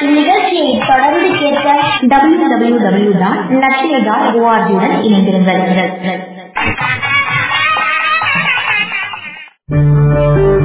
இந்நிகழ்ச்சியை தொடர்ந்து கேட்க W W W dot Latchiya dot ஓஆர்ஜியுடன் இணைந்திருங்கள் Thank you.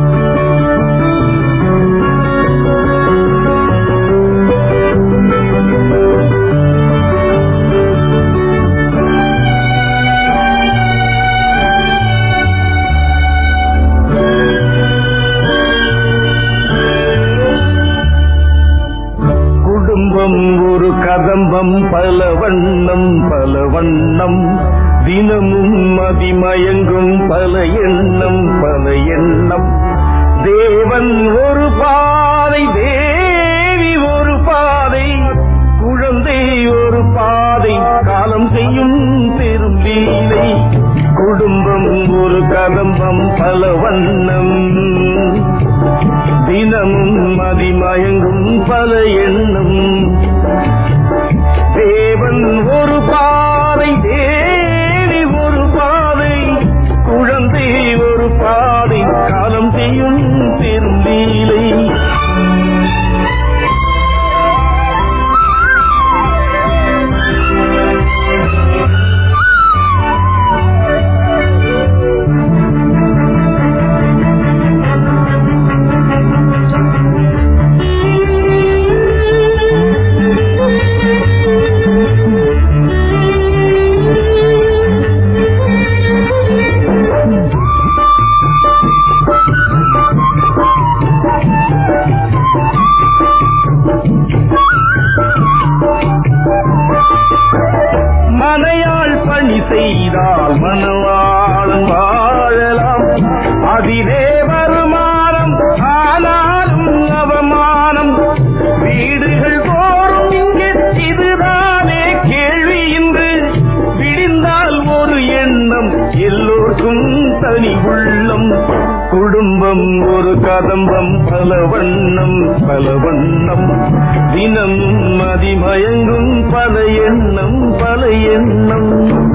ஆரம்பம் பல வண்ணம் தினமும் மதிமயங்கும் பல எண்ணம். செய்தால் மனவாழும் வாழலாம். அதிலே வருமானம் ஆனாலும் அவமானம். வீடுகள் போரும் இங்கே இதுதானே கேள்வி இன்று. விடிந்தால் ஒரு எண்ணம் எல்லோருக்கும் தனி உள்ளம். குடும்பம் ஒரு கதம்பம் பல வண்ணம் பல வண்ணம் தினம் மதிமயங்கும் பல எண்ணம் பல எண்ணம்.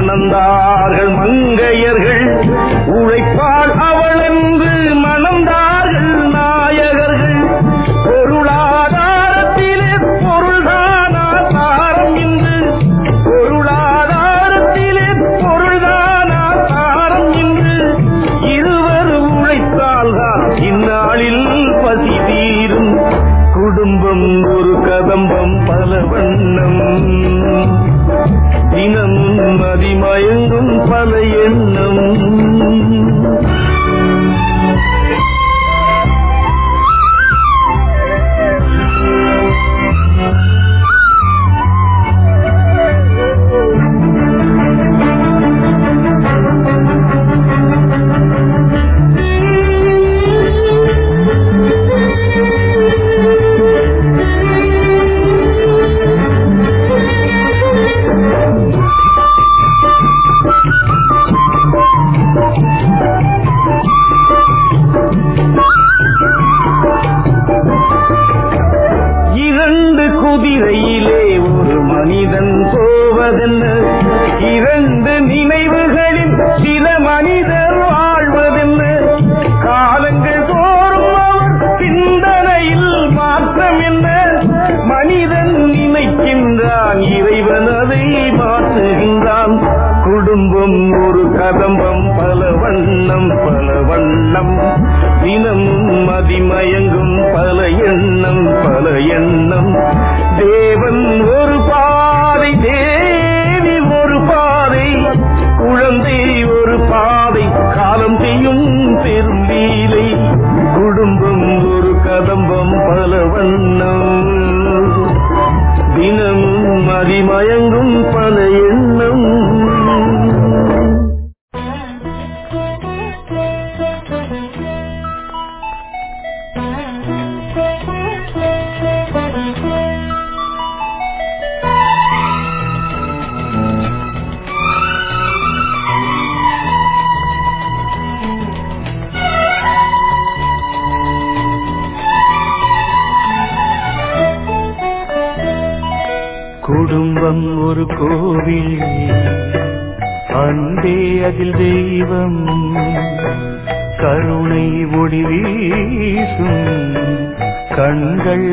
மணந்தார்கள் மங்கைய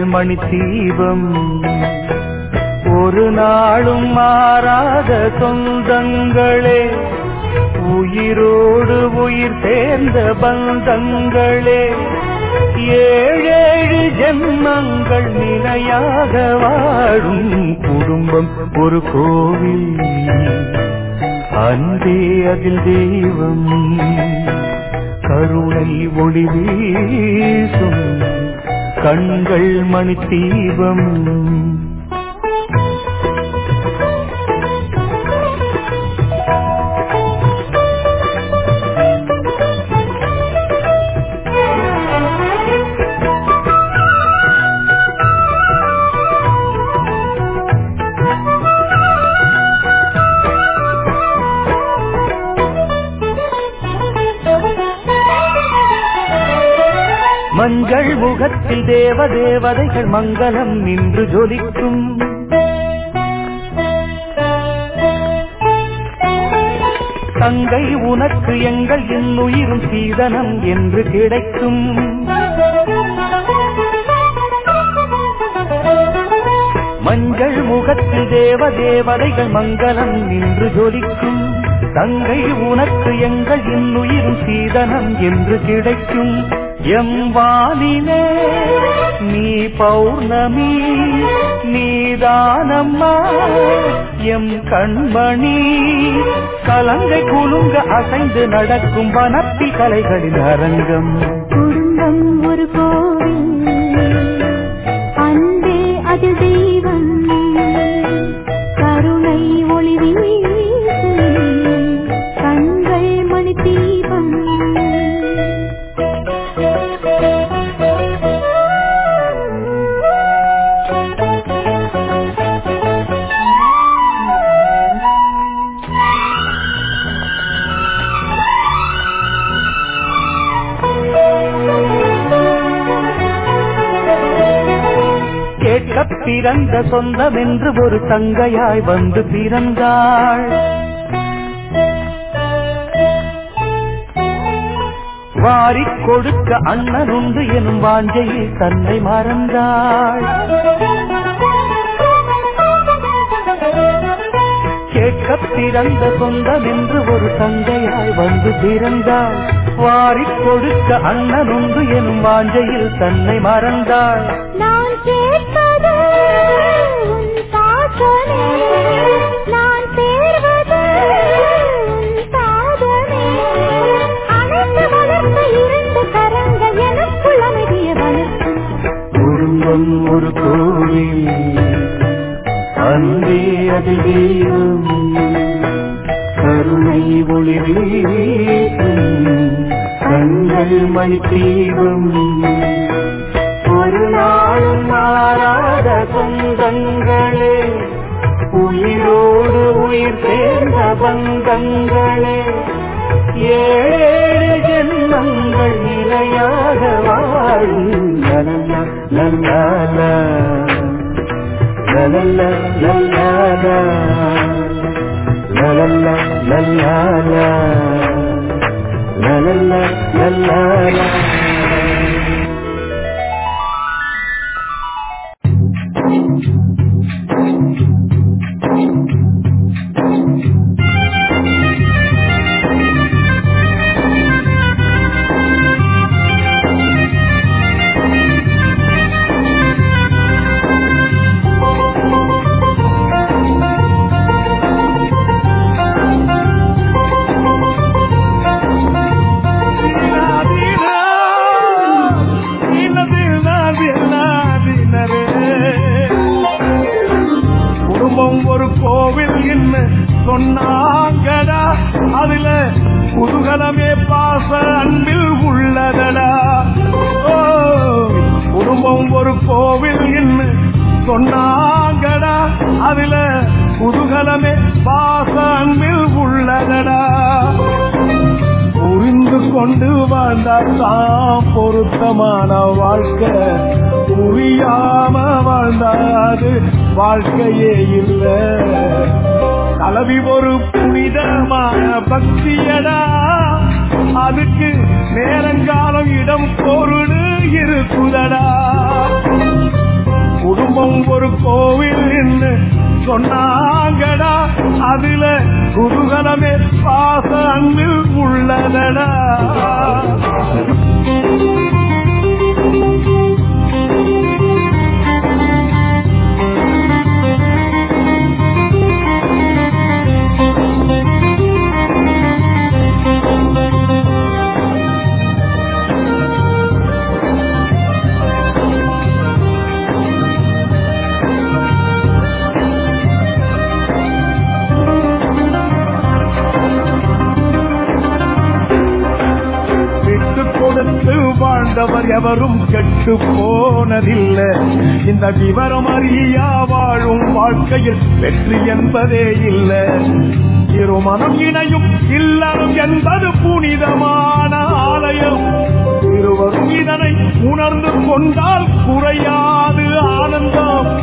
மணி தீபம். ஒரு நாளும் மாறாத சொந்தங்களே உயிரோடு உயிர் சேர்ந்த பந்தங்களே. ஏழேழு ஜென்மங்கள் நிலையாக வாழும் குடும்பம் ஒரு கோவில். அன்பே அதில் தெய்வம். கருணை ஒளி வீசும். கண்கள் மணி தீபம். மஞ்சள் முகத்தில் தேவ தேவதைகள் மங்களம் நின்று ஜொலிக்கும். தங்கை உனக்கு எங்கள் என்னுயிரும் சீதனம் என்று கிடைக்கும். மஞ்சள் முகத்தில் தேவ தேவதைகள் மங்களம் நின்று ஜொலிக்கும். தங்கை உனக்கு எங்கள் இன்னுயிரும் சீதனம் என்று கிடைக்கும். எம் வானிலே நீ பௌர்ணமி நீதானம்மா எம் கண்மணி கலங்கை குலுங்க அசைந்து நடக்கும் வனப்பி கலைகளின் அரங்கம். குடும்பம் ஒரு கோவில் பிறந்த சொந்தம் என்று ஒரு தங்கையாய் வந்து பிறந்தாள். வாரி கொடுக்க அண்ணன் உண்டு எனும் வாஞ்சையில் தன்னை மறந்தாள். கேட்க பிறந்த சொந்தம் என்று ஒரு தங்கையாய் வந்து பிறந்தாள். வாரி கொடுக்க அண்ணன் உண்டு எனும் வாஞ்சையில் தன்னை மறந்தாள். நான் கேட்பது ஒரு கோவில் அன்பே அது தெய்வம் கருணை ஒளி வீசும் கண்கள் மணி தீபம் பந்தங்களே உயிரோடு உயிர் சேர்ந்த பந்தங்களே ஏழு ஜென்மங்கள் நிலையாக வாழும் லலலா, லலலா. லலலா, லலலா. கொண்டு வாழ்ந்தாதான் பொருத்தமான வாழ்க்கை. புரியாம வாழ்ந்தாது வாழ்க்கையே இல்ல. தலைவி ஒரு புனிதமான பக்தியடா அதுக்கு நேரங்காலம் இடம் பொருள் இருக்குதடா. குடும்பம் ஒரு கோவில் சொன்னாங்கடா. அதுல குதூகலமே பாச அன்பில் உள்ளதடா. என்பதே இல்லை. இருமனம் இணையும் இல்லறம் என்பது புனிதமான ஆலயம். இருவரும் இதனை உணர்ந்து கொண்டால் குறையாது ஆனந்தம்.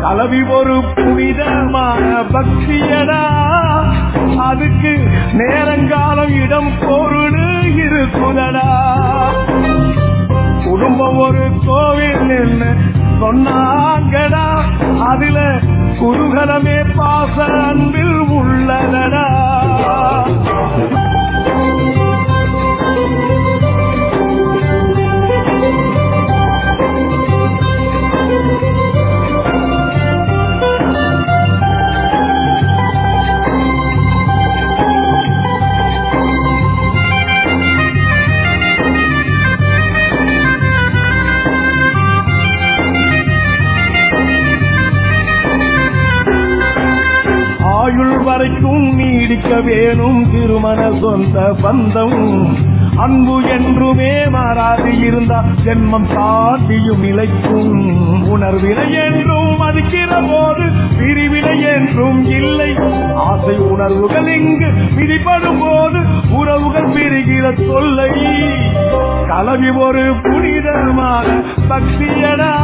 கலவி ஒரு புனிதமான பக்தியடா அதுக்கு நேரங்காலம் இடம் பொருள் இருக்குதடா. குடும்பம் ஒரு கோவில் என்ன சொன்னாங்கடா. அதுல குருகலமே பாச அன்பில் உள்ளதடா வேணும் திருமண சொந்த பந்தம். அன்பு என்றுமே மாறாது இருந்தா ஜென்மம் தாண்டியும் இழைக்கும் உணர்வினை என்றும் மதிக்கிற போது பிரிவினை என்றும் இல்லை. ஆசை உணர்வுகள் இங்கு பிடிபடும் போது உறவுகள் பிரிகிற தொல்லை. கலவி ஒரு புனிதமான பக்தியடா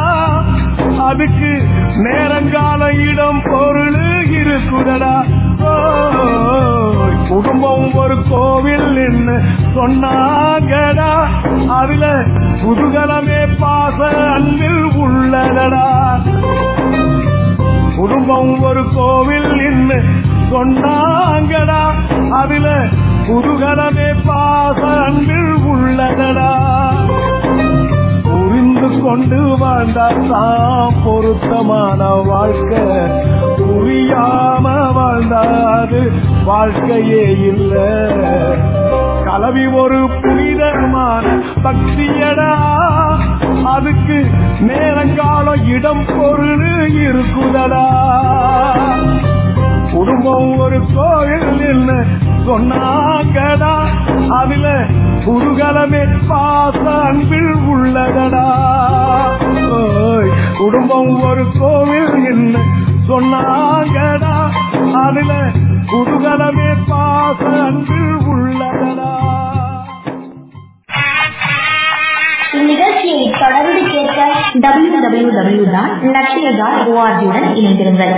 அதுக்கு நேரங்கால இடம் பொருள் இருக்குதடா ஓய், குடும்பம் ஒரு கோவில் சொன்னாங்கடா. அதுல புதுகலமே பாச அன்பில் உள்ளடா குடும்பம் ஒரு கோவில் என்று சொன்னாங்கடா. அதுல புதுகலமே பாச அன்பில் உள்ளடா புரிந்து கொண்டு வாழ்ந்தாதான் பொருத்தமான வாழ்க்கை. புரியாம வாழ்ந்தாது. வாழ்க்கையே இல்ல. கலவி ஒரு புனிதமான பக்தியடா. அதுக்கு நேரங்காலம் இடம் பொருள் இருக்குதடா. குடும்பம் ஒரு கோயில் என்ன சொன்னாங்கடா. அதுல குருகலமே பாச அன்பில் உள்ளதடா குடும்பம் ஒரு கோவில் என்ன சொன்னாங்கடா அதுல குருகலமே பாச அன்பில் உள்ளதடா. இந்நிகழ்ச்சியை தொடர்ந்து கேட்க W W W dot Latchiya dot ஓஆர்ஜியுடன் இணைந்திருங்கள்.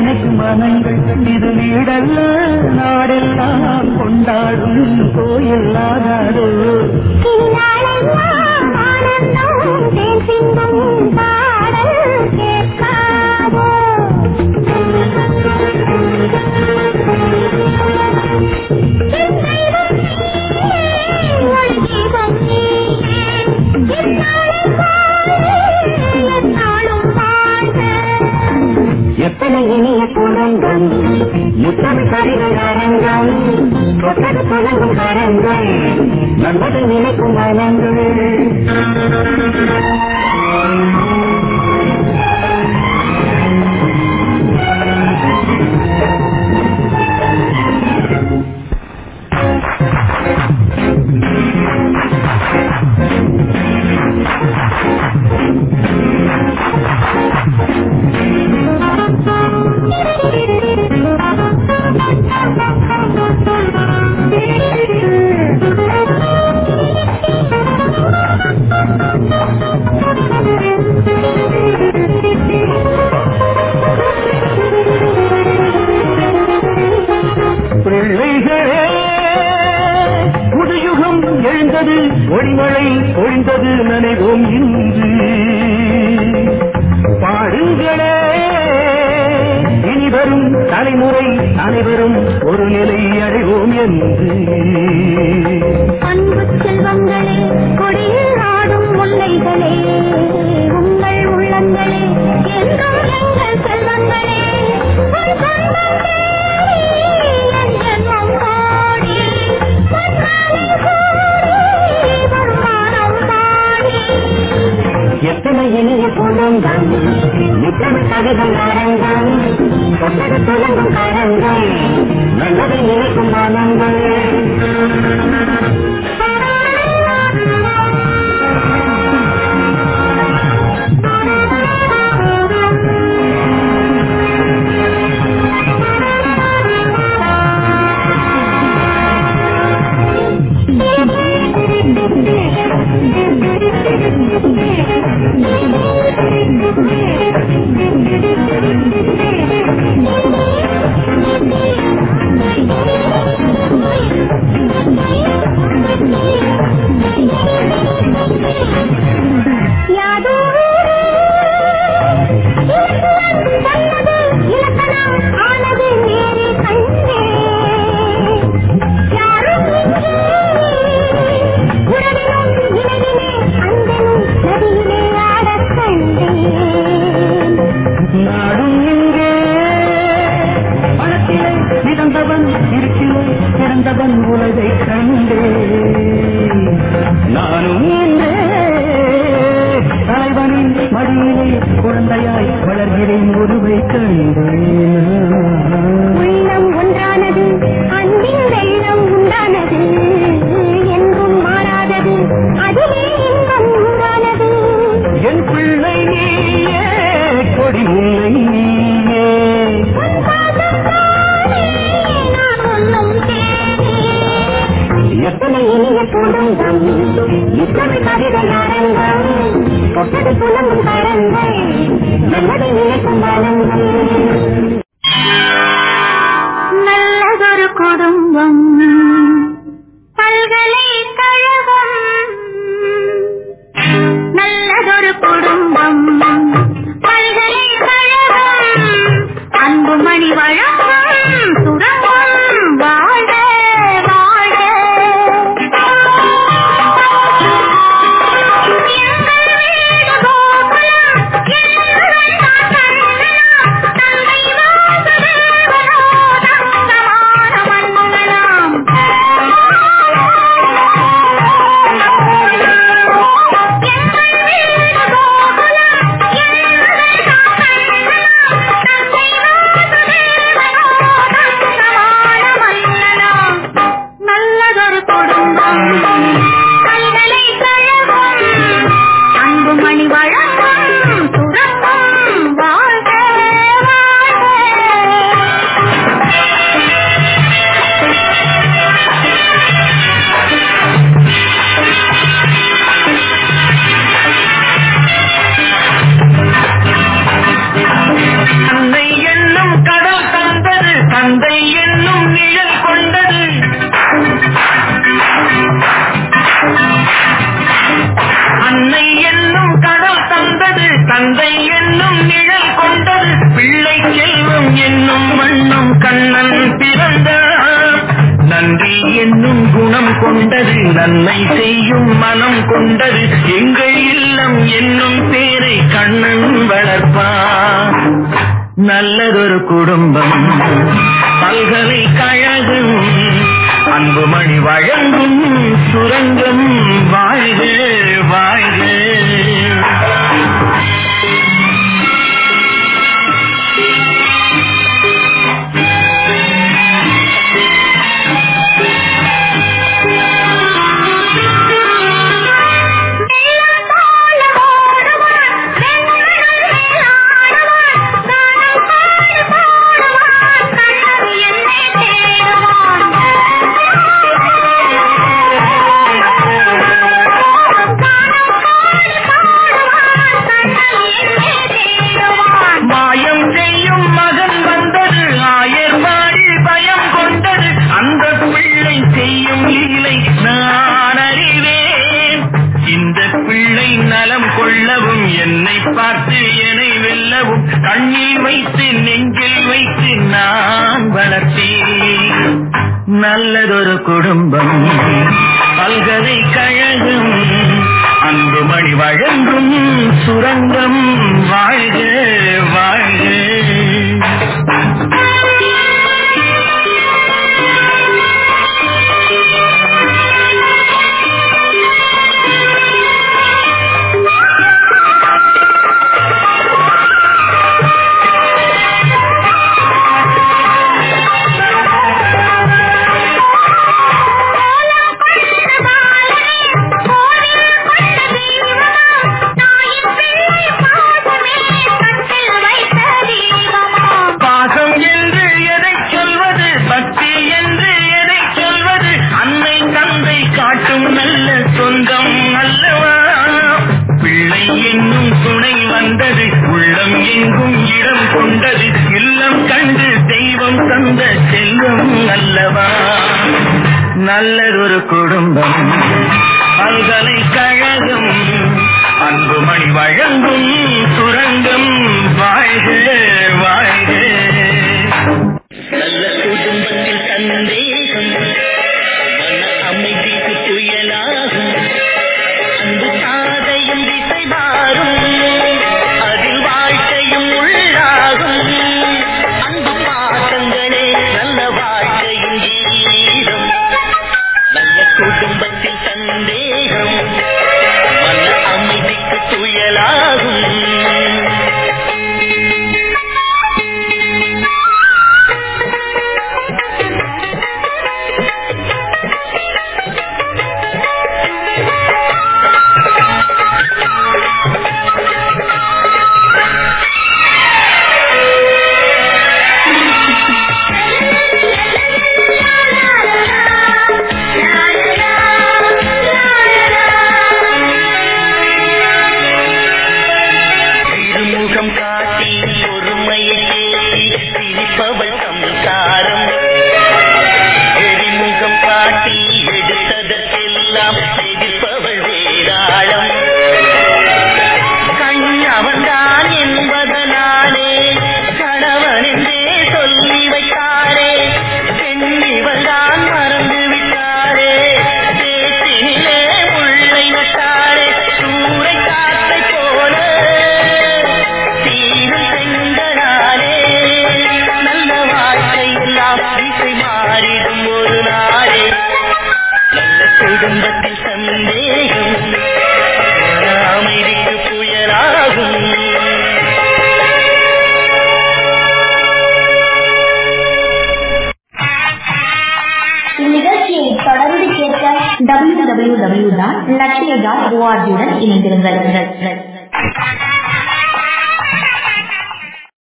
நினைக்கும் மனங்கள் இது வீடல்ல நாடெல்லாம் கொண்டாடும் கோயில் Thank you. எத்தனை இனிய குரங்கள். எத்தனை கவிதை அரங்கள் கொட்டது தொடங்கும் கரங்கள் நல்லதை நினைக்கும் மனங்கள் கற்பனை இனிய தொடங்கம் இத்தனை கவிதை அரங்கம் தொட்டது நல்லதொரு குடும்பம் நன்றி என்னும் குணம் கொண்டது நன்மை செய்யும் மனம் கொண்டது. எங்கள் இல்லம் என்னும் பேரை கண்ணன் வளர்ப்பார். நல்லதொரு குடும்பம் பல்கலைக்கழகம் அன்புமணி வழங்கும் சுரங்கம். வாழ்க வாழ்க.